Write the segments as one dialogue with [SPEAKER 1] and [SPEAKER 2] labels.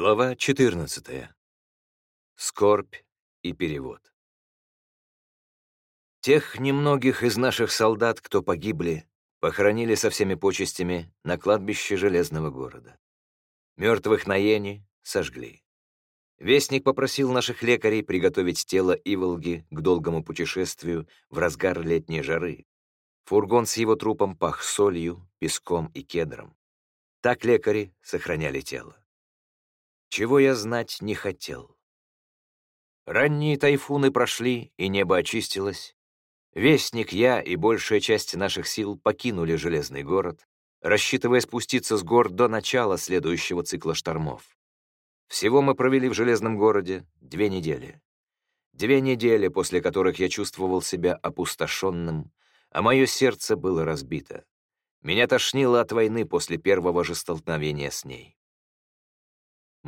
[SPEAKER 1] Глава 14. Скорбь и перевод. Тех немногих из наших солдат, кто погибли, похоронили со всеми почестями на кладбище Железного города. Мертвых на Йене сожгли. Вестник попросил наших лекарей приготовить тело Иволги к долгому путешествию в разгар летней жары. Фургон с его трупом пах солью, песком и кедром. Так лекари сохраняли тело чего я знать не хотел. Ранние тайфуны прошли, и небо очистилось. Вестник, я и большая часть наших сил покинули Железный город, рассчитывая спуститься с гор до начала следующего цикла штормов. Всего мы провели в Железном городе две недели. Две недели, после которых я чувствовал себя опустошенным, а мое сердце было разбито. Меня тошнило от войны после первого же столкновения с ней.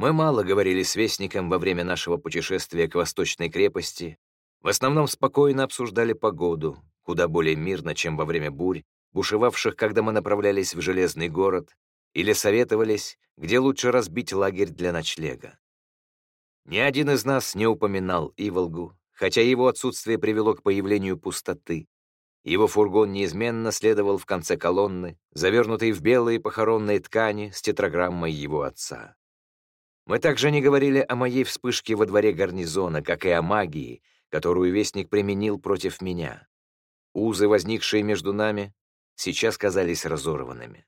[SPEAKER 1] Мы мало говорили с Вестником во время нашего путешествия к Восточной крепости, в основном спокойно обсуждали погоду, куда более мирно, чем во время бурь, бушевавших, когда мы направлялись в Железный город, или советовались, где лучше разбить лагерь для ночлега. Ни один из нас не упоминал Иволгу, хотя его отсутствие привело к появлению пустоты. Его фургон неизменно следовал в конце колонны, завернутый в белые похоронные ткани с тетраграммой его отца. Мы также не говорили о моей вспышке во дворе гарнизона, как и о магии, которую Вестник применил против меня. Узы, возникшие между нами, сейчас казались разорванными.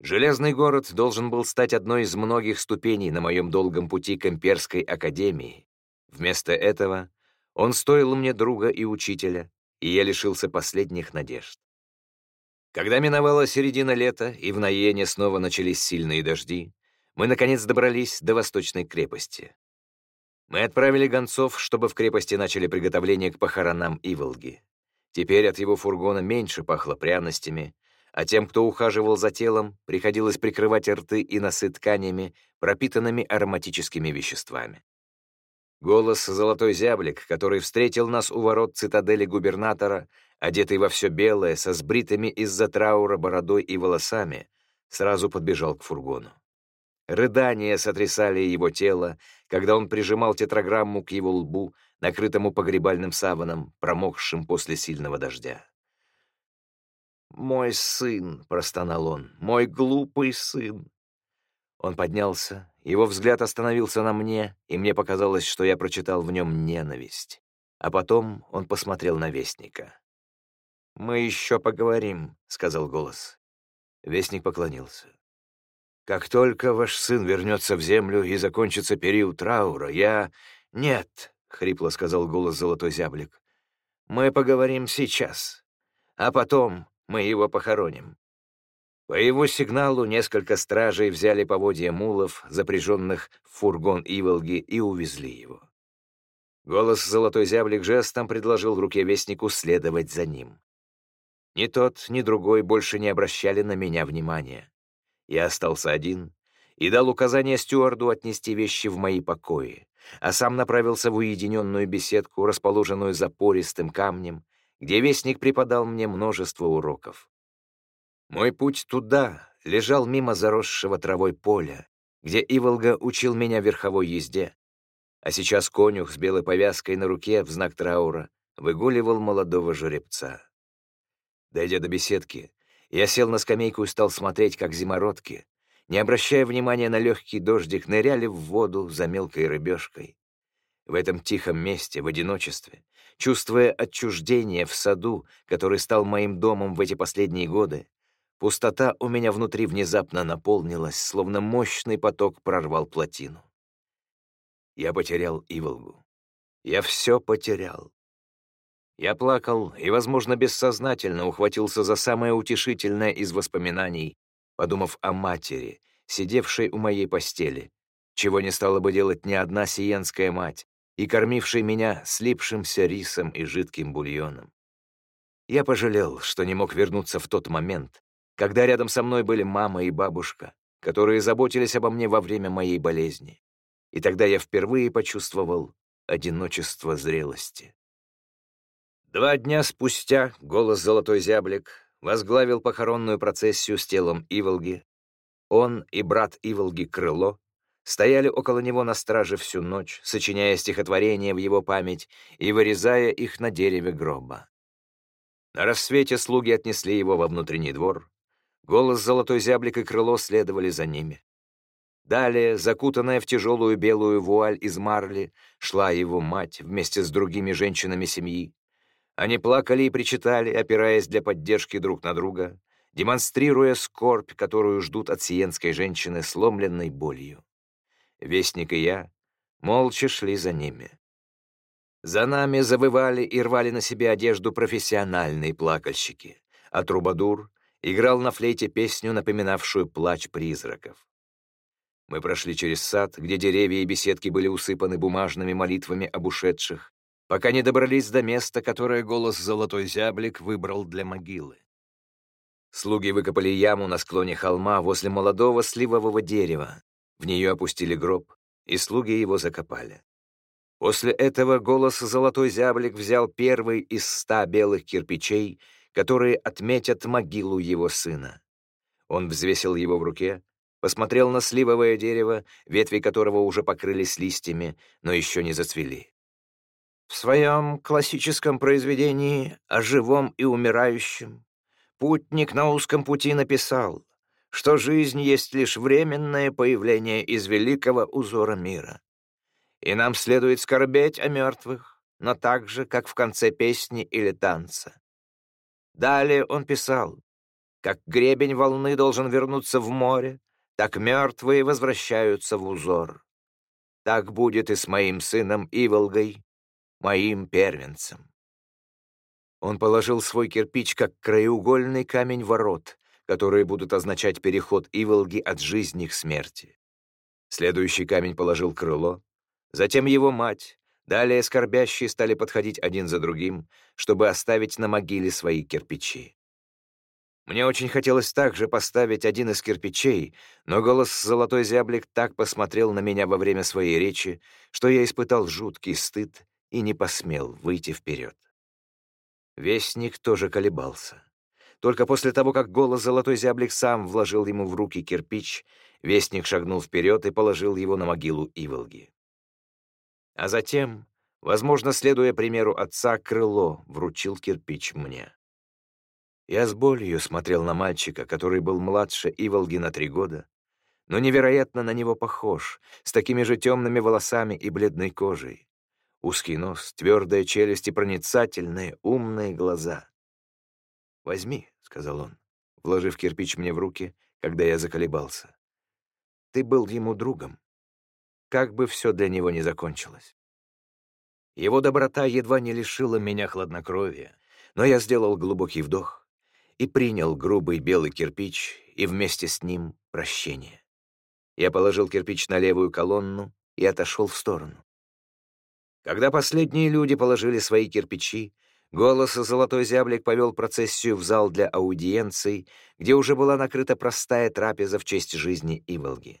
[SPEAKER 1] Железный город должен был стать одной из многих ступеней на моем долгом пути к имперской академии. Вместо этого он стоил мне друга и учителя, и я лишился последних надежд. Когда миновала середина лета, и в Наене снова начались сильные дожди, мы, наконец, добрались до Восточной крепости. Мы отправили гонцов, чтобы в крепости начали приготовление к похоронам Иволги. Теперь от его фургона меньше пахло пряностями, а тем, кто ухаживал за телом, приходилось прикрывать рты и носы тканями, пропитанными ароматическими веществами. Голос «Золотой зяблик», который встретил нас у ворот цитадели губернатора, одетый во все белое, со сбритыми из-за траура бородой и волосами, сразу подбежал к фургону. Рыдания сотрясали его тело, когда он прижимал тетраграмму к его лбу, накрытому погребальным саваном, промокшим после сильного дождя. «Мой сын», — простонал он, — «мой глупый сын». Он поднялся, его взгляд остановился на мне, и мне показалось, что я прочитал в нем ненависть. А потом он посмотрел на Вестника. «Мы еще поговорим», — сказал голос. Вестник поклонился. Как только ваш сын вернется в землю и закончится период траура, я... Нет, — хрипло сказал голос Золотой Зяблик. Мы поговорим сейчас, а потом мы его похороним. По его сигналу несколько стражей взяли поводья мулов, запряженных в фургон Иволги, и увезли его. Голос Золотой Зяблик жестом предложил руке Вестнику следовать за ним. Ни тот, ни другой больше не обращали на меня внимания. Я остался один и дал указание стюарду отнести вещи в мои покои, а сам направился в уединенную беседку, расположенную запористым камнем, где вестник преподал мне множество уроков. Мой путь туда лежал мимо заросшего травой поля, где Иволга учил меня верховой езде, а сейчас конюх с белой повязкой на руке в знак траура выгуливал молодого жеребца. Дойдя до беседки, я сел на скамейку и стал смотреть, как зимородки, не обращая внимания на легкий дождик, ныряли в воду за мелкой рыбешкой. В этом тихом месте, в одиночестве, чувствуя отчуждение в саду, который стал моим домом в эти последние годы, пустота у меня внутри внезапно наполнилась, словно мощный поток прорвал плотину. Я потерял Иволгу. Я все потерял. Я плакал и, возможно, бессознательно ухватился за самое утешительное из воспоминаний, подумав о матери, сидевшей у моей постели, чего не стала бы делать ни одна сиенская мать, и кормившей меня слипшимся рисом и жидким бульоном. Я пожалел, что не мог вернуться в тот момент, когда рядом со мной были мама и бабушка, которые заботились обо мне во время моей болезни. И тогда я впервые почувствовал одиночество зрелости. Два дня спустя голос Золотой Зяблик возглавил похоронную процессию с телом Иволги. Он и брат Иволги Крыло стояли около него на страже всю ночь, сочиняя стихотворения в его память и вырезая их на дереве гроба. На рассвете слуги отнесли его во внутренний двор. Голос золотой зяблик и крыло следовали за ними. Далее, закутанная в тяжелую белую вуаль из марли, шла его мать вместе с другими женщинами семьи. Они плакали и причитали, опираясь для поддержки друг на друга, демонстрируя скорбь, которую ждут от сиенской женщины, сломленной болью. Вестник и я молча шли за ними. За нами завывали и рвали на себе одежду профессиональные плакальщики, а Трубадур играл на флейте песню, напоминавшую плач призраков. Мы прошли через сад, где деревья и беседки были усыпаны бумажными молитвами об ушедших, пока не добрались до места, которое голос «Золотой зяблик» выбрал для могилы. Слуги выкопали яму на склоне холма возле молодого сливового дерева. В нее опустили гроб, и слуги его закопали. После этого голос «Золотой зяблик» взял первый из ста белых кирпичей, которые отметят могилу его сына. Он взвесил его в руке, посмотрел на сливовое дерево, ветви которого уже покрылись листьями, но еще не зацвели. В своем классическом произведении о живом и умирающем путник на узком пути написал, что жизнь есть лишь временное появление из великого узора мира. И нам следует скорбеть о мертвых, но так же, как в конце песни или танца. Далее он писал, как гребень волны должен вернуться в море, так мертвые возвращаются в узор. Так будет и с моим сыном Иволгой, моим первенцем. Он положил свой кирпич как краеугольный камень ворот, которые будут означать переход Иволги от жизни к смерти. Следующий камень положил крыло, затем его мать, далее скорбящие стали подходить один за другим, чтобы оставить на могиле свои кирпичи. Мне очень хотелось также поставить один из кирпичей, но голос «Золотой зяблик» так посмотрел на меня во время своей речи, что я испытал жуткий стыд и не посмел выйти вперед. Вестник тоже колебался. Только после того, как голос «Золотой зяблик» сам вложил ему в руки кирпич, Вестник шагнул вперед и положил его на могилу Иволги. А затем, возможно, следуя примеру отца, крыло вручил кирпич мне. Я с болью смотрел на мальчика, который был младше Иволги на три года, но невероятно на него похож, с такими же темными волосами и бледной кожей. Узкий нос, твердая челюсть и проницательные, умные глаза. «Возьми», — сказал он, вложив кирпич мне в руки, когда я заколебался. «Ты был ему другом. Как бы все для него не закончилось». Его доброта едва не лишила меня хладнокровия, но я сделал глубокий вдох, и принял грубый белый кирпич и вместе с ним прощение. Я положил кирпич на левую колонну и отошел в сторону. Когда последние люди положили свои кирпичи, голос «Золотой зяблик» повел процессию в зал для аудиенций, где уже была накрыта простая трапеза в честь жизни Иволги.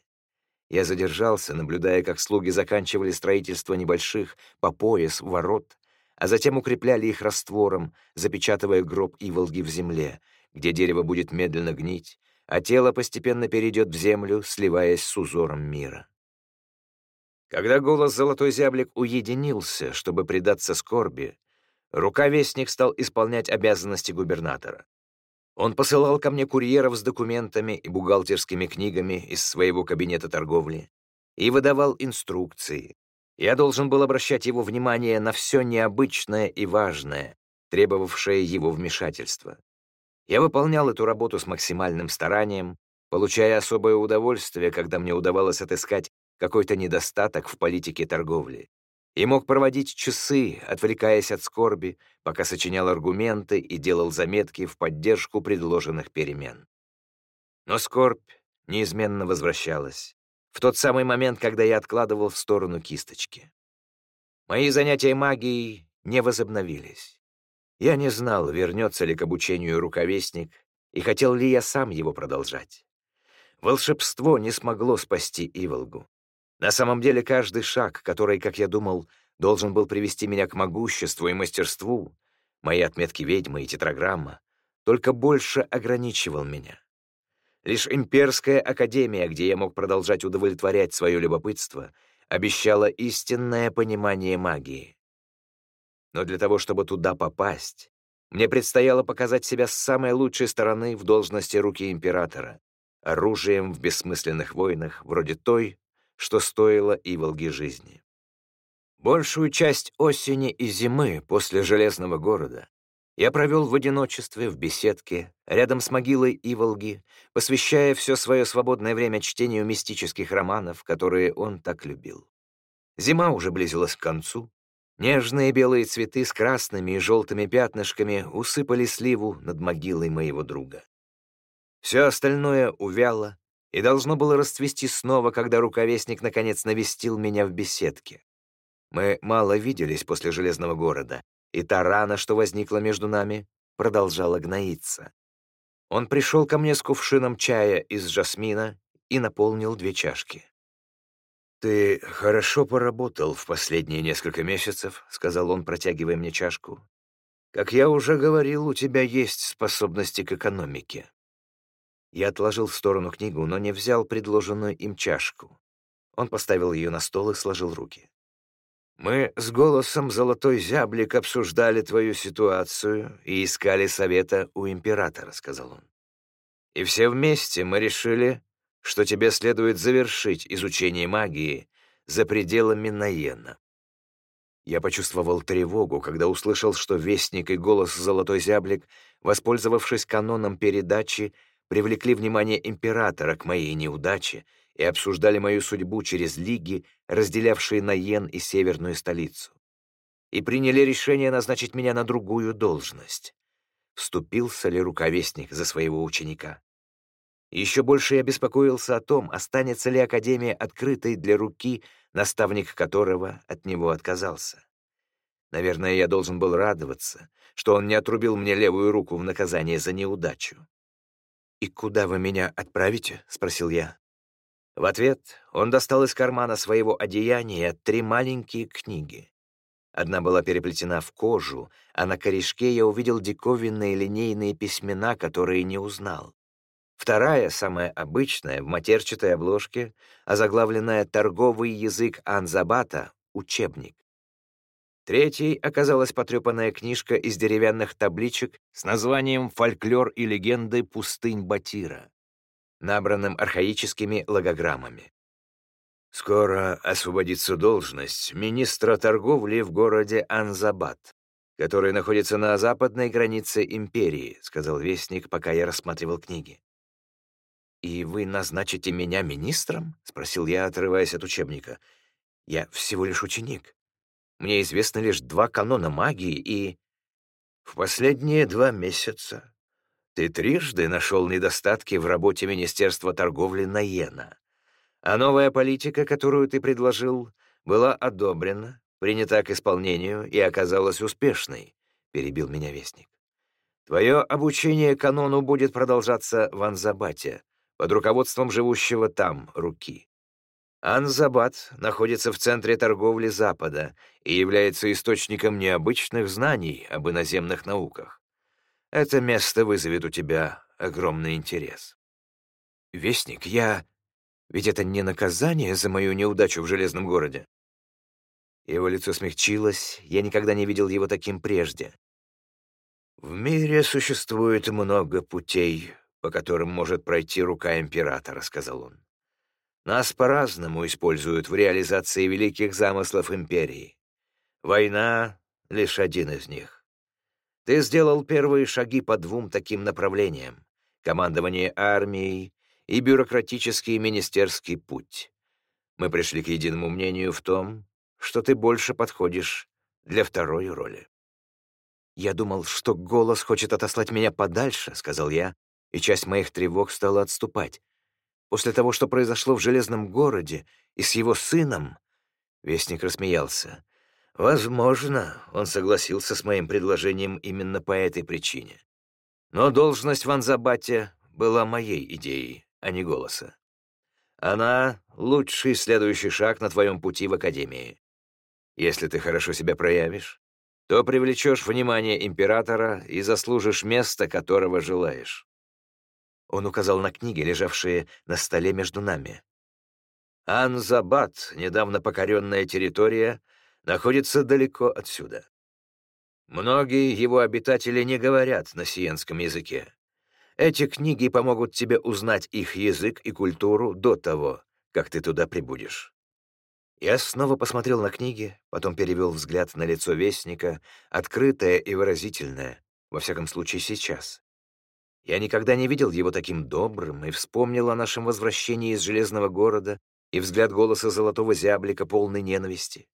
[SPEAKER 1] Я задержался, наблюдая, как слуги заканчивали строительство небольших по пояс ворот, а затем укрепляли их раствором, запечатывая гроб Иволги в земле, где дерево будет медленно гнить, а тело постепенно перейдет в землю, сливаясь с узором мира. Когда голос Золотой Зяблик уединился, чтобы предаться скорби, руковестник стал исполнять обязанности губернатора. Он посылал ко мне курьеров с документами и бухгалтерскими книгами из своего кабинета торговли и выдавал инструкции, я должен был обращать его внимание на все необычное и важное, требовавшее его вмешательства. Я выполнял эту работу с максимальным старанием, получая особое удовольствие, когда мне удавалось отыскать какой-то недостаток в политике торговли, и мог проводить часы, отвлекаясь от скорби, пока сочинял аргументы и делал заметки в поддержку предложенных перемен. Но скорбь неизменно возвращалась, в тот самый момент, когда я откладывал в сторону кисточки. Мои занятия магией не возобновились. Я не знал, вернется ли к обучению руковестник, и хотел ли я сам его продолжать. Волшебство не смогло спасти Иволгу. На самом деле каждый шаг, который, как я думал, должен был привести меня к могуществу и мастерству, мои отметки ведьмы и тетраграмма, только больше ограничивал меня. Лишь имперская академия, где я мог продолжать удовлетворять свое любопытство, обещала истинное понимание магии. Но для того, чтобы туда попасть, мне предстояло показать себя с самой лучшей стороны в должности руки императора, оружием в бессмысленных войнах, вроде той, что стоило Иволге жизни. Большую часть осени и зимы после Железного города я провел в одиночестве, в беседке, рядом с могилой Иволги, посвящая все свое свободное время чтению мистических романов, которые он так любил. Зима уже близилась к концу. Нежные белые цветы с красными и желтыми пятнышками усыпали сливу над могилой моего друга. Все остальное увяло и должно было расцвести снова, когда рукавестник наконец навестил меня в беседке. Мы мало виделись после Железного города, и та рана, что возникла между нами, продолжала гноиться. Он пришел ко мне с кувшином чая из жасмина и наполнил две чашки. «Ты хорошо поработал в последние несколько месяцев», — сказал он, протягивая мне чашку. «Как я уже говорил, у тебя есть способности к экономике». Я отложил в сторону книгу, но не взял предложенную им чашку. Он поставил ее на стол и сложил руки. «Мы с голосом «Золотой зяблик» обсуждали твою ситуацию и искали совета у императора», — сказал он. «И все вместе мы решили, что тебе следует завершить изучение магии за пределами Наена». Я почувствовал тревогу, когда услышал, что Вестник и голос «Золотой зяблик», воспользовавшись каноном передачи, привлекли внимание императора к моей неудаче и обсуждали мою судьбу через лиги, разделявшие Наен и северную столицу. И приняли решение назначить меня на другую должность. Вступился ли рукавестник за своего ученика? Еще больше я беспокоился о том, останется ли Академия открытой для руки, наставник которого от него отказался. Наверное, я должен был радоваться, что он не отрубил мне левую руку в наказание за неудачу. «И куда вы меня отправите?» — спросил я. В ответ он достал из кармана своего одеяния три маленькие книги. Одна была переплетена в кожу, а на корешке я увидел диковинные линейные письмена, которые не узнал. Вторая, самая обычная, в матерчатой обложке, озаглавленная «Торговый язык Анзабата. Учебник». Третьей оказалась потрепанная книжка из деревянных табличек с названием «Фольклор и легенды пустынь Батира» набранным архаическими логограммами. Скоро освободится должность министра торговли в городе Анзабад, который находится на западной границе империи, сказал вестник, пока я рассматривал книги. «И вы назначите меня министром?» — спросил я, отрываясь от учебника. «Я всего лишь ученик. Мне известно лишь два канона магии и...» «В последние два месяца ты трижды нашел недостатки в работе Министерства торговли Наена. А новая политика, которую ты предложил, была одобрена, принята к исполнению и оказалась успешной, — перебил меня Вестник. Твое обучение канону будет продолжаться в Анзабате, под руководством живущего там руки. Анзабат находится в центре торговли Запада и является источником необычных знаний об иноземных науках. Это место вызовет у тебя огромный интерес. Вестник, я... Ведь это не наказание за мою неудачу в Железном городе. Его лицо смягчилось, я никогда не видел его таким прежде. В мире существует много путей, по которым может пройти рука императора, сказал он. Нас по-разному используют в реализации великих замыслов империи. Война — лишь один из них. Ты сделал первые шаги по двум таким направлениям — командование армией и бюрократический министерский путь. Мы пришли к единому мнению в том, что ты больше подходишь для второй роли. «Я думал, что голос хочет отослать меня подальше», — сказал я, и часть моих тревог стала отступать. После того, что произошло в Железном городе и с его сыном, Вестник рассмеялся. Возможно, он согласился с моим предложением именно по этой причине. Но должность в Анзабате была моей идеей, а не голоса. Она — лучший следующий шаг на твоем пути в Академии. Если ты хорошо себя проявишь, то привлечешь внимание императора и заслужишь место, которого желаешь. Он указал на книги, лежавшие на столе между нами. Анзабад, недавно покоренная территория, находится далеко отсюда. Многие его обитатели не говорят на сиенском языке. Эти книги помогут тебе узнать их язык и культуру до того, как ты туда прибудешь. Я снова посмотрел на книги, потом перевел взгляд на лицо Вестника, открытое и выразительное, во всяком случае сейчас. Я никогда не видел его таким добрым и вспомнил о нашем возвращении из Железного города и взгляд голоса Золотого Зяблика полный ненависти.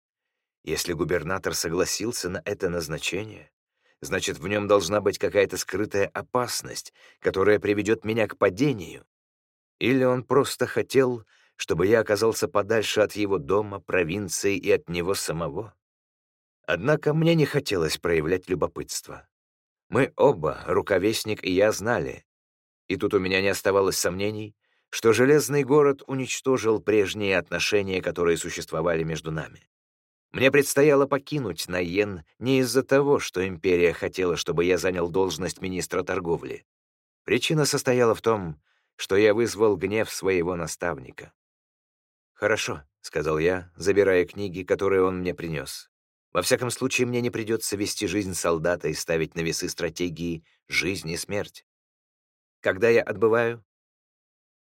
[SPEAKER 1] Если губернатор согласился на это назначение, значит, в нем должна быть какая-то скрытая опасность, которая приведет меня к падению. Или он просто хотел, чтобы я оказался подальше от его дома, провинции и от него самого. Однако мне не хотелось проявлять любопытство. Мы оба, рукавестник и я, знали, и тут у меня не оставалось сомнений, что Железный город уничтожил прежние отношения, которые существовали между нами. Мне предстояло покинуть Найен не из-за того, что империя хотела, чтобы я занял должность министра торговли. Причина состояла в том, что я вызвал гнев своего наставника. «Хорошо», — сказал я, забирая книги, которые он мне принес. «Во всяком случае, мне не придется вести жизнь солдата и ставить на весы стратегии «жизнь и смерть». Когда я отбываю?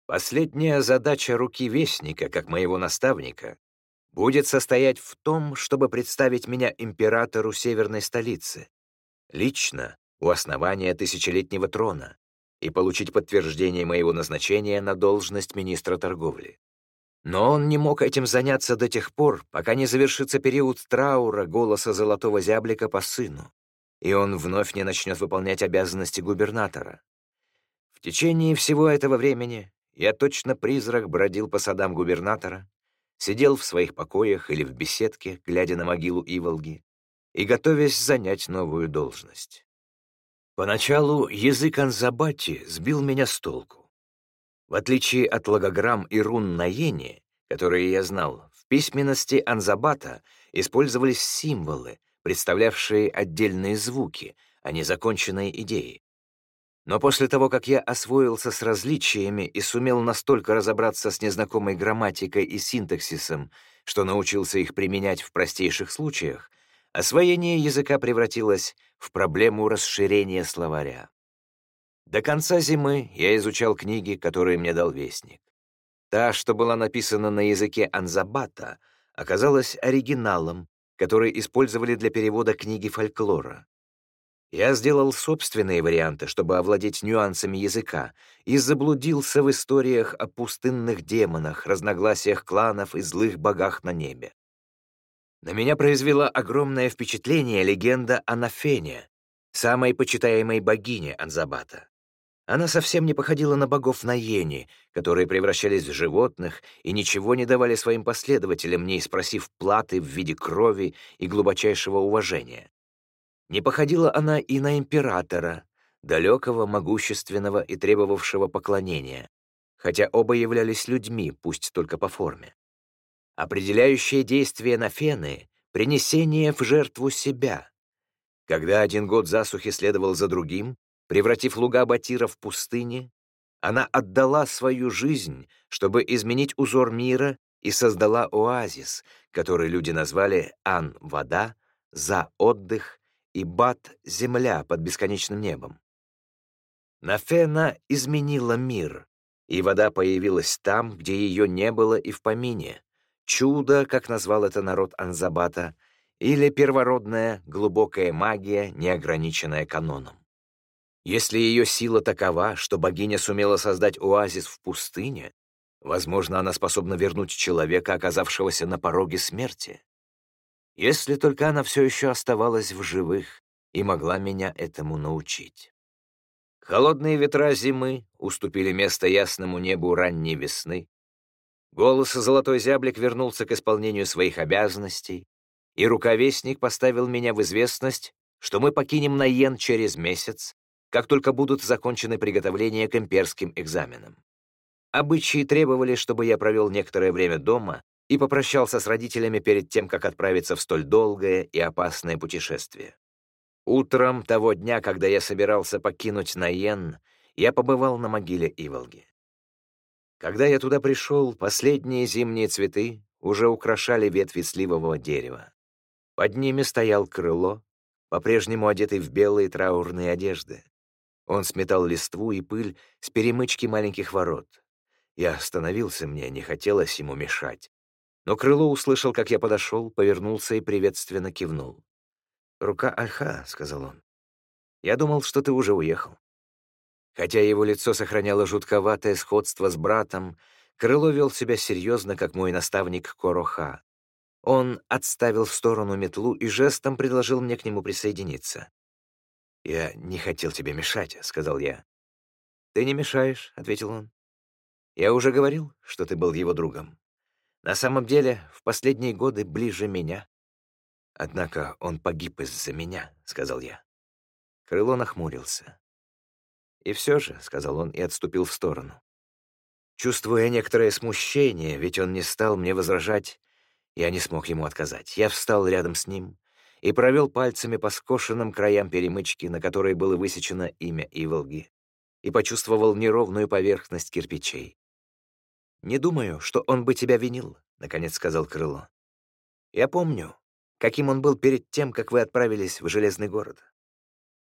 [SPEAKER 1] Последняя задача руки Вестника, как моего наставника, будет состоять в том, чтобы представить меня императору северной столицы, лично у основания тысячелетнего трона, и получить подтверждение моего назначения на должность министра торговли. Но он не мог этим заняться до тех пор, пока не завершится период траура голоса золотого зяблика по сыну, и он вновь не начнет выполнять обязанности губернатора. В течение всего этого времени я точно призрак бродил по садам губернатора, сидел в своих покоях или в беседке, глядя на могилу Иволги, и готовясь занять новую должность. Поначалу язык Анзабати сбил меня с толку. В отличие от логограмм и рун на Йене, которые я знал, в письменности Анзабата использовались символы, представлявшие отдельные звуки, а не законченные идеи. Но после того, как я освоился с различиями и сумел настолько разобраться с незнакомой грамматикой и синтаксисом, что научился их применять в простейших случаях, освоение языка превратилось в проблему расширения словаря. До конца зимы я изучал книги, которые мне дал Вестник. Та, что была написана на языке анзабата, оказалась оригиналом, который использовали для перевода книги фольклора. Я сделал собственные варианты, чтобы овладеть нюансами языка, и заблудился в историях о пустынных демонах, разногласиях кланов и злых богах на небе. На меня произвела огромное впечатление легенда о Нафене, самой почитаемой богине Анзабата. Она совсем не походила на богов Наени, которые превращались в животных и ничего не давали своим последователям, не спросив платы в виде крови и глубочайшего уважения. Не походила она и на императора, далекого, могущественного и требовавшего поклонения, хотя оба являлись людьми, пусть только по форме. Определяющее действие на фены — принесение в жертву себя. Когда один год засухи следовал за другим, превратив луга Батира в пустыни, она отдала свою жизнь, чтобы изменить узор мира и создала оазис, который люди назвали Ан-вода, за отдых и Бат — земля под бесконечным небом. Нафена изменила мир, и вода появилась там, где ее не было и в помине. Чудо, как назвал это народ Анзабата, или первородная глубокая магия, неограниченная каноном. Если ее сила такова, что богиня сумела создать оазис в пустыне, возможно, она способна вернуть человека, оказавшегося на пороге смерти если только она все еще оставалась в живых и могла меня этому научить. Холодные ветра зимы уступили место ясному небу ранней весны. Голос Золотой Зяблик вернулся к исполнению своих обязанностей, и рукавестник поставил меня в известность, что мы покинем Наен через месяц, как только будут закончены приготовления к имперским экзаменам. Обычаи требовали, чтобы я провел некоторое время дома и попрощался с родителями перед тем, как отправиться в столь долгое и опасное путешествие. Утром того дня, когда я собирался покинуть Наен, я побывал на могиле Иволги. Когда я туда пришел, последние зимние цветы уже украшали ветви сливового дерева. Под ними стоял крыло, по-прежнему одетый в белые траурные одежды. Он сметал листву и пыль с перемычки маленьких ворот. Я остановился, мне не хотелось ему мешать. Но крыло услышал, как я подошел, повернулся и приветственно кивнул. «Рука Альха», — сказал он. «Я думал, что ты уже уехал». Хотя его лицо сохраняло жутковатое сходство с братом, Крыло вел себя серьезно, как мой наставник Короха. Он отставил в сторону метлу и жестом предложил мне к нему присоединиться. «Я не хотел тебе мешать», — сказал я. «Ты не мешаешь», — ответил он. «Я уже говорил, что ты был его другом. На самом деле, в последние годы ближе меня. Однако он погиб из-за меня», — сказал я. Крыло нахмурился. «И все же», — сказал он и отступил в сторону. Чувствуя некоторое смущение, ведь он не стал мне возражать, я не смог ему отказать. Я встал рядом с ним и провел пальцами по скошенным краям перемычки, на которой было высечено имя Иволги, и почувствовал неровную поверхность кирпичей. «Не думаю, что он бы тебя винил», — наконец сказал Крыло. «Я помню, каким он был перед тем, как вы отправились в Железный город.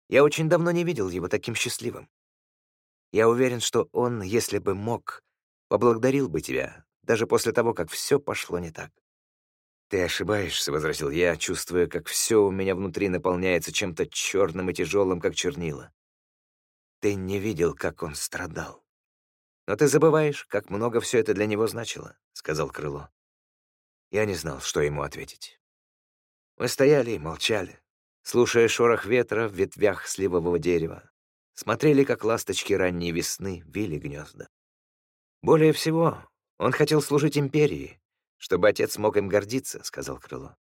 [SPEAKER 1] Я очень давно не видел его таким счастливым. Я уверен, что он, если бы мог, поблагодарил бы тебя, даже после того, как все пошло не так. «Ты ошибаешься», — возразил я, чувствуя, как все у меня внутри наполняется чем-то черным и тяжелым, как чернила. «Ты не видел, как он страдал. Но ты забываешь, как много все это для него значило», — сказал Крыло. Я не знал, что ему ответить. Мы стояли и молчали, слушая шорох ветра в ветвях сливового дерева, смотрели, как ласточки ранней весны вили гнезда. «Более всего, он хотел служить империи, чтобы отец мог им гордиться», — сказал Крыло.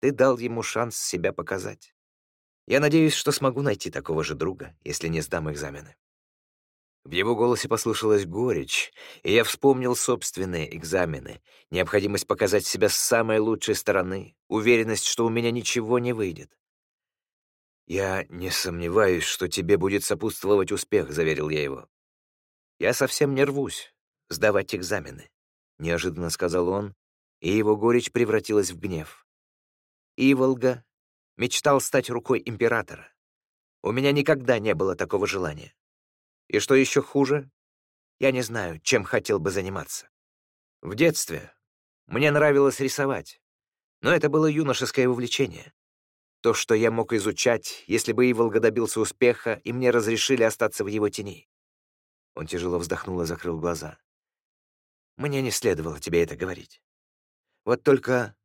[SPEAKER 1] «Ты дал ему шанс себя показать. Я надеюсь, что смогу найти такого же друга, если не сдам экзамены». В его голосе послышалась горечь, и я вспомнил собственные экзамены, необходимость показать себя с самой лучшей стороны, уверенность, что у меня ничего не выйдет. «Я не сомневаюсь, что тебе будет сопутствовать успех», — заверил я его. «Я совсем не рвусь сдавать экзамены», — неожиданно сказал он, и его горечь превратилась в гнев. Иволга мечтал стать рукой императора. У меня никогда не было такого желания. И что еще хуже, я не знаю, чем хотел бы заниматься. В детстве мне нравилось рисовать, но это было юношеское увлечение. То, что я мог изучать, если бы Иволга добился успеха, и мне разрешили остаться в его тени. Он тяжело вздохнул и закрыл глаза. «Мне не следовало тебе это говорить. Вот только...»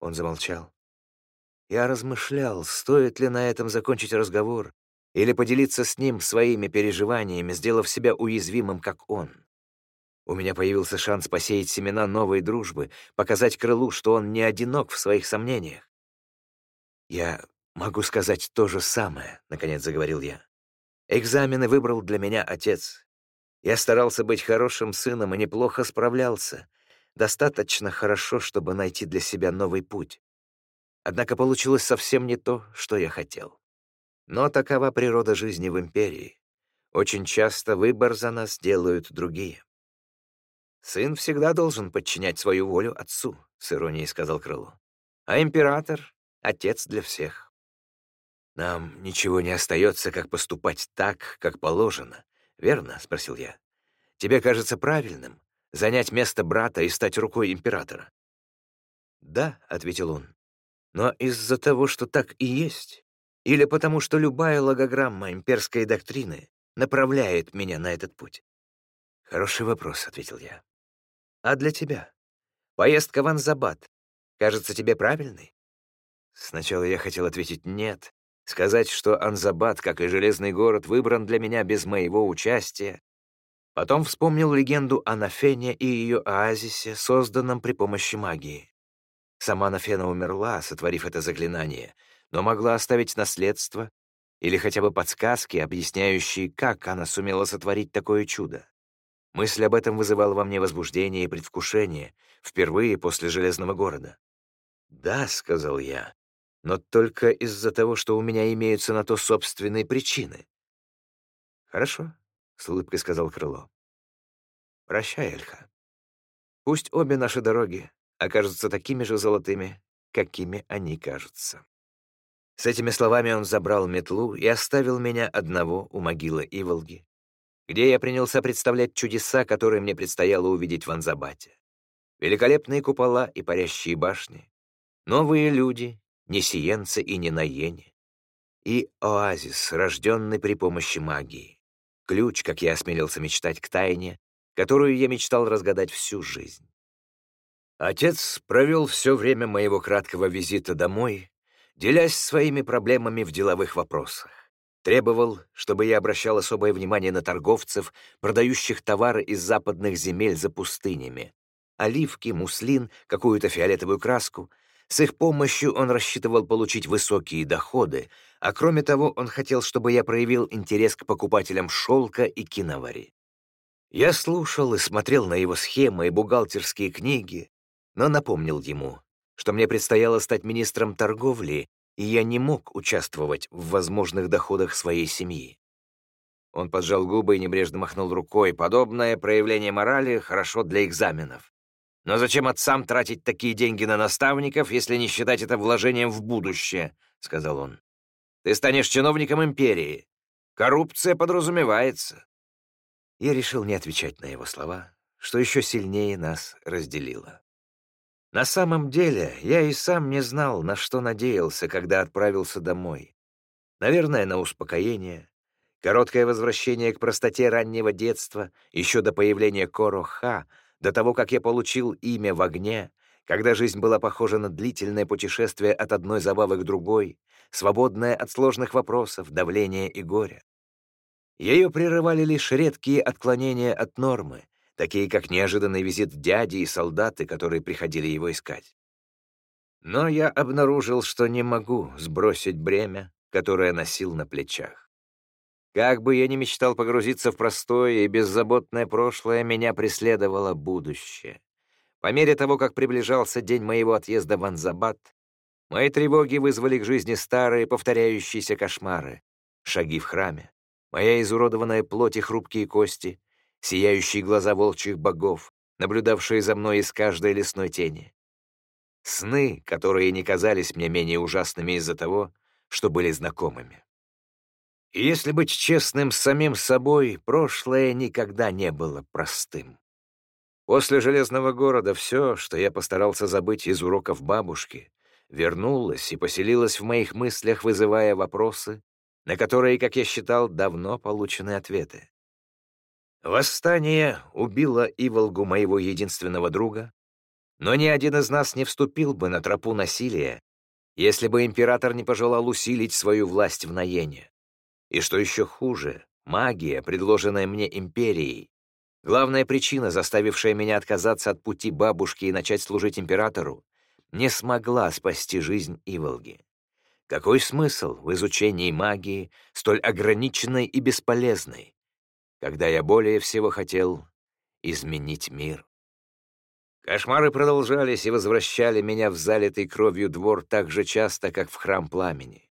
[SPEAKER 1] Он замолчал. Я размышлял, стоит ли на этом закончить разговор или поделиться с ним своими переживаниями, сделав себя уязвимым, как он. У меня появился шанс посеять семена новой дружбы, показать Крылу, что он не одинок в своих сомнениях. «Я могу сказать то же самое», — наконец заговорил я. «Экзамены выбрал для меня отец, я старался быть хорошим сыном и неплохо справлялся. Достаточно хорошо, чтобы найти для себя новый путь. Однако получилось совсем не то, что я хотел. Но такова природа жизни в империи. Очень часто выбор за нас делают другие. «Сын всегда должен подчинять свою волю отцу», — с иронией сказал Крыло. «А император — отец для всех». «Нам ничего не остается, как поступать так, как положено», «Верно?» — спросил я. «Тебе кажется правильным занять место брата и стать рукой императора?» «Да», — ответил он. «Но из-за того, что так и есть, или потому что любая логограмма имперской доктрины направляет меня на этот путь?» «Хороший вопрос», — ответил я. «А для тебя? Поездка в Анзабад кажется тебе правильной?» Сначала я хотел ответить «нет», Сказать, что Анзабад, как и Железный город, выбран для меня без моего участия. Потом вспомнил легенду о Нафене и ее оазисе, созданном при помощи магии. Сама Нафена умерла, сотворив это заклинание, но могла оставить наследство или хотя бы подсказки, объясняющие, как она сумела сотворить такое чудо. Мысль об этом вызывала во мне возбуждение и предвкушение, впервые после Железного города. «Да», — сказал я, но только из-за того, что у меня имеются на то собственные причины. Хорошо, с улыбкой сказал Крыло. «Прощай, Эльха. Пусть обе наши дороги окажутся такими же золотыми, какими они кажутся». С этими словами он забрал метлу и оставил меня одного у могилы Иволги, где я принялся представлять чудеса, которые мне предстояло увидеть в Анзабате. Великолепные купола и парящие башни, новые люди, не сиенцы и не наени, и оазис, рожденный при помощи магии. Ключ, как я осмелился мечтать, к тайне, которую я мечтал разгадать всю жизнь. Отец провел все время моего краткого визита домой, делясь своими проблемами в деловых вопросах. Требовал, чтобы я обращал особое внимание на торговцев, продающих товары из западных земель за пустынями. Оливки, муслин, какую-то фиолетовую краску. С их помощью он рассчитывал получить высокие доходы, а кроме того, он хотел, чтобы я проявил интерес к покупателям шелка и киновари. Я слушал и смотрел на его схемы и бухгалтерские книги, но напомнил ему, что мне предстояло стать министром торговли, и я не мог участвовать в возможных доходах своей семьи. Он поджал губы и небрежно махнул рукой. Подобное проявление морали хорошо для экзаменов. Но зачем отцам тратить такие деньги на наставников, если не считать это вложением в будущее, — сказал он. Ты станешь чиновником империи. Коррупция подразумевается». Я решил не отвечать на его слова, что еще сильнее нас разделило. На самом деле, я и сам не знал, на что надеялся, когда отправился домой. Наверное, на успокоение, короткое возвращение к простоте раннего детства, еще до появления Короха, до того, как я получил имя в огне, когда жизнь была похожа на длительное путешествие от одной забавы к другой, свободная от сложных вопросов, давления и горя. Ее прерывали лишь редкие отклонения от нормы, такие как неожиданный визит дяди и солдаты, которые приходили его искать. Но я обнаружил, что не могу сбросить бремя, которое носил на плечах. Как бы я ни мечтал погрузиться в простое и беззаботное прошлое, меня преследовало будущее. По мере того, как приближался день моего отъезда в Анзабад, Мои тревоги вызвали к жизни старые повторяющиеся кошмары. Шаги в храме, моя изуродованная плоть и хрупкие кости, сияющие глаза волчьих богов, наблюдавшие за мной из каждой лесной тени. Сны, которые не казались мне менее ужасными из-за того, что были знакомыми. И если быть честным с самим собой, прошлое никогда не было простым. После «Железного города» все, что я постарался забыть из уроков бабушки, вернулась и поселилась в моих мыслях, вызывая вопросы, на которые, как я считал, давно получены ответы. Восстание убило Иволгу, моего единственного друга, но ни один из нас не вступил бы на тропу насилия, если бы император не пожелал усилить свою власть в Наене. И что еще хуже, магия, предложенная мне империей, главная причина, заставившая меня отказаться от пути бабушки и начать служить императору, не смогла спасти жизнь Иволги. Какой смысл в изучении магии, столь ограниченной и бесполезной, когда я более всего хотел изменить мир? Кошмары продолжались и возвращали меня в залитый кровью двор так же часто, как в храм пламени.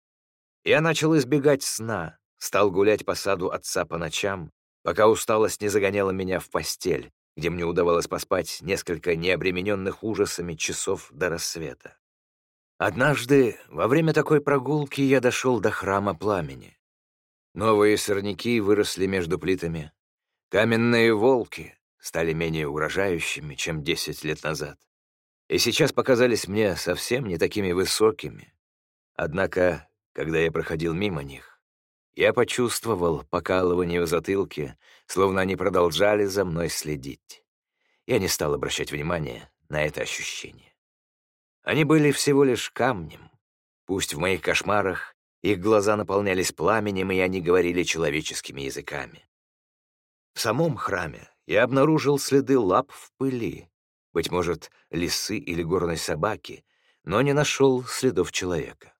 [SPEAKER 1] Я начал избегать сна, стал гулять по саду отца по ночам, пока усталость не загоняла меня в постель, где мне удавалось поспать несколько необремененных ужасами часов до рассвета. Однажды, во время такой прогулки, я дошел до храма пламени. Новые сорняки выросли между плитами. Каменные волки стали менее угрожающими, чем десять лет назад. И сейчас показались мне совсем не такими высокими. Однако, когда я проходил мимо них, я почувствовал покалывание в затылке, словно они продолжали за мной следить. Я не стал обращать внимания на это ощущение. Они были всего лишь камнем. Пусть в моих кошмарах их глаза наполнялись пламенем, и они говорили человеческими языками. В самом храме я обнаружил следы лап в пыли, быть может, лисы или горной собаки, но не нашел следов человека.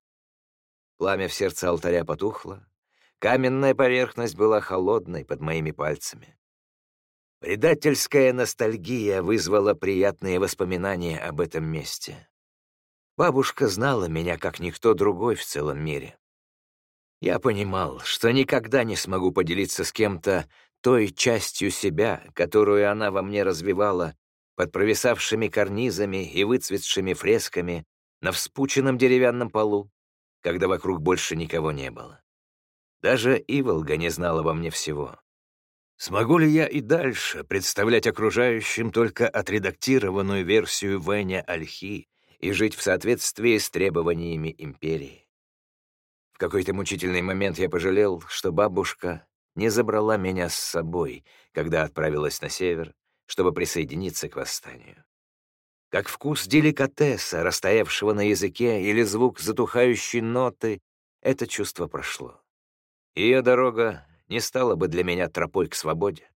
[SPEAKER 1] Пламя в сердце алтаря потухло, Каменная поверхность была холодной под моими пальцами. Предательская ностальгия вызвала приятные воспоминания об этом месте. Бабушка знала меня, как никто другой в целом мире. Я понимал, что никогда не смогу поделиться с кем-то той частью себя, которую она во мне развивала под провисавшими карнизами и выцветшими фресками на вспученном деревянном полу, когда вокруг больше никого не было. Даже Иволга не знала во мне всего. Смогу ли я и дальше представлять окружающим только отредактированную версию Веня Альхи и жить в соответствии с требованиями империи? В какой-то мучительный момент я пожалел, что бабушка не забрала меня с собой, когда отправилась на север, чтобы присоединиться к восстанию. Как вкус деликатеса, растаявшего на языке, или звук затухающей ноты, это чувство прошло. Ее дорога не стала бы для меня тропой к свободе.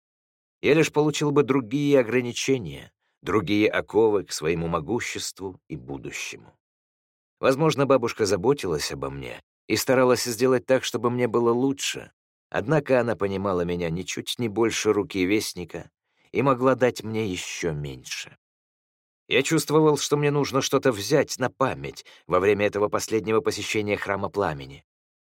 [SPEAKER 1] Я лишь получил бы другие ограничения, другие оковы к своему могуществу и будущему. Возможно, бабушка заботилась обо мне и старалась сделать так, чтобы мне было лучше, однако она понимала меня ничуть не больше руки вестника и могла дать мне еще меньше. Я чувствовал, что мне нужно что-то взять на память во время этого последнего посещения Храма Пламени.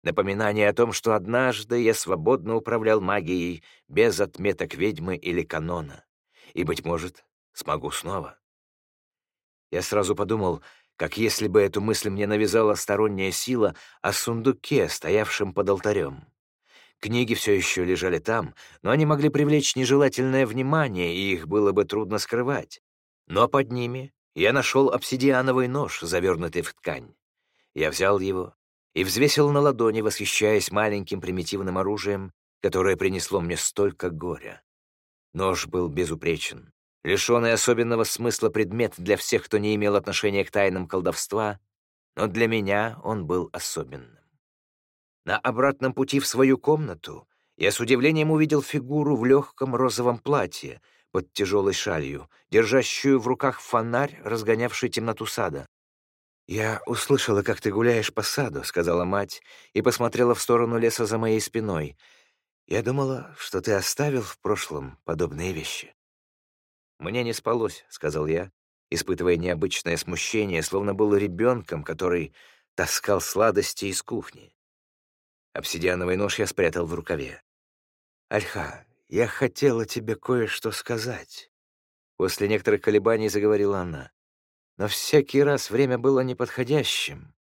[SPEAKER 1] Напоминание о том, что однажды я свободно управлял магией без отметок ведьмы или канона. И, быть может, смогу снова. Я сразу подумал, как если бы эту мысль мне навязала сторонняя сила о сундуке, стоявшем под алтарем. Книги все еще лежали там, но они могли привлечь нежелательное внимание, и их было бы трудно скрывать. Но под ними я нашел обсидиановый нож, завернутый в ткань. Я взял его и взвесил на ладони, восхищаясь маленьким примитивным оружием, которое принесло мне столько горя. Нож был безупречен, лишенный особенного смысла предмет для всех, кто не имел отношения к тайнам колдовства, но для меня он был особенным. На обратном пути в свою комнату я с удивлением увидел фигуру в легком розовом платье, под тяжелой шалью, держащую в руках фонарь, разгонявший темноту сада. «Я услышала, как ты гуляешь по саду», — сказала мать, и посмотрела в сторону леса за моей спиной. «Я думала, что ты оставил в прошлом подобные вещи». «Мне не спалось», — сказал я, испытывая необычное смущение, словно был ребенком, который таскал сладости из кухни. Обсидиановый нож я спрятал в рукаве. «Альха, я хотела тебе кое-что сказать». После некоторых колебаний заговорила она. Но всякий раз время было неподходящим.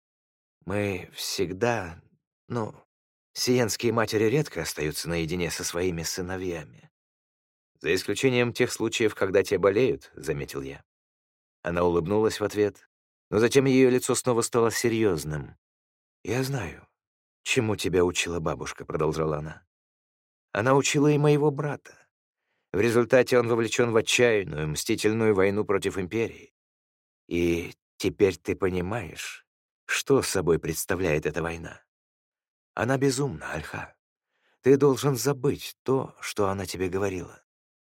[SPEAKER 1] Мы всегда, ну, сиенские матери редко остаются наедине со своими сыновьями. За исключением тех случаев, когда те болеют, — заметил я. Она улыбнулась в ответ, но затем ее лицо снова стало серьезным. «Я знаю, чему тебя учила бабушка», — продолжала она. Она учила и моего брата. В результате он вовлечен в отчаянную, мстительную войну против империи. И теперь ты понимаешь, что собой представляет эта война. Она безумна, Альха. Ты должен забыть то, что она тебе говорила.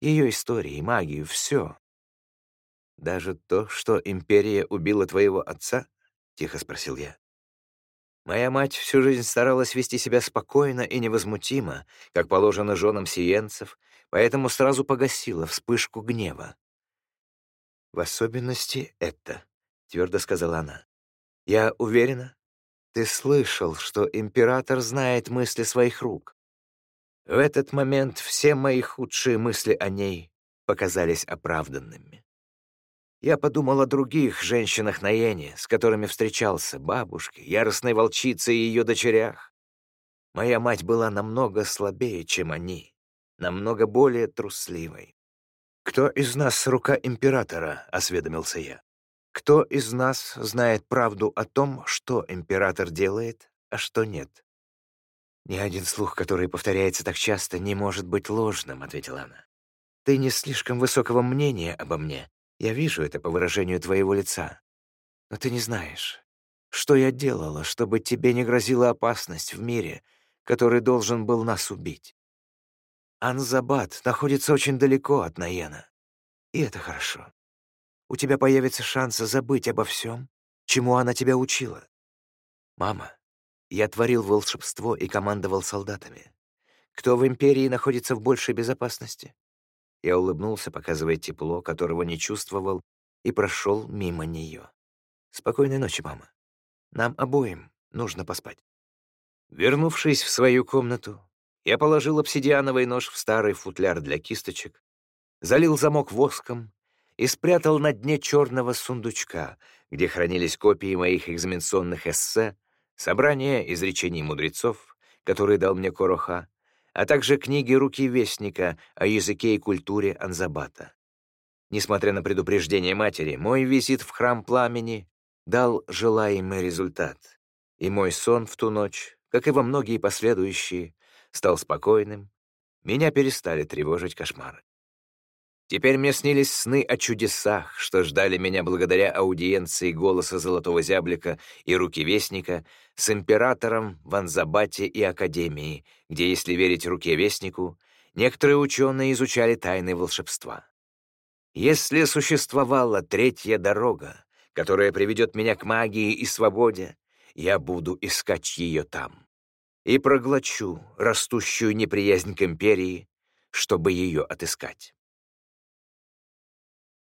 [SPEAKER 1] Ее истории, магию, все. Даже то, что империя убила твоего отца? — тихо спросил я. Моя мать всю жизнь старалась вести себя спокойно и невозмутимо, как положено женам сиенцев, поэтому сразу погасила вспышку гнева. «В особенности это», — твердо сказала она. «Я уверена, ты слышал, что император знает мысли своих рук. В этот момент все мои худшие мысли о ней показались оправданными. Я подумал о других женщинах на Йене, с которыми встречался, бабушке, яростной волчице и ее дочерях. Моя мать была намного слабее, чем они, намного более трусливой. «Кто из нас рука императора?» — осведомился я. «Кто из нас знает правду о том, что император делает, а что нет?» «Ни один слух, который повторяется так часто, не может быть ложным», — ответила она. «Ты не слишком высокого мнения обо мне, я вижу это по выражению твоего лица. Но ты не знаешь, что я делала, чтобы тебе не грозила опасность в мире, который должен был нас убить. Анзабад находится очень далеко от Наена. И это хорошо. У тебя появится шанс забыть обо всем, чему она тебя учила. Мама, я творил волшебство и командовал солдатами. Кто в Империи находится в большей безопасности? Я улыбнулся, показывая тепло, которого не чувствовал, и прошел мимо нее. «Спокойной ночи, мама. Нам обоим нужно поспать». Вернувшись в свою комнату, Я положил обсидиановый нож в старый футляр для кисточек, залил замок воском и спрятал на дне черного сундучка, где хранились копии моих экзаменационных эссе, собрания изречений мудрецов, которые дал мне Короха, а также книги руки Вестника о языке и культуре Анзабата. Несмотря на предупреждение матери, мой визит в храм пламени дал желаемый результат, и мой сон в ту ночь, как и во многие последующие, стал спокойным, меня перестали тревожить кошмары. Теперь мне снились сны о чудесах, что ждали меня благодаря аудиенции голоса Золотого Зяблика и Руки Вестника с императором в Анзабате и Академии, где, если верить Руке Вестнику, некоторые ученые изучали тайны волшебства. Если существовала третья дорога, которая приведет меня к магии и свободе, я буду искать ее там и проглочу растущую неприязнь к империи, чтобы ее отыскать.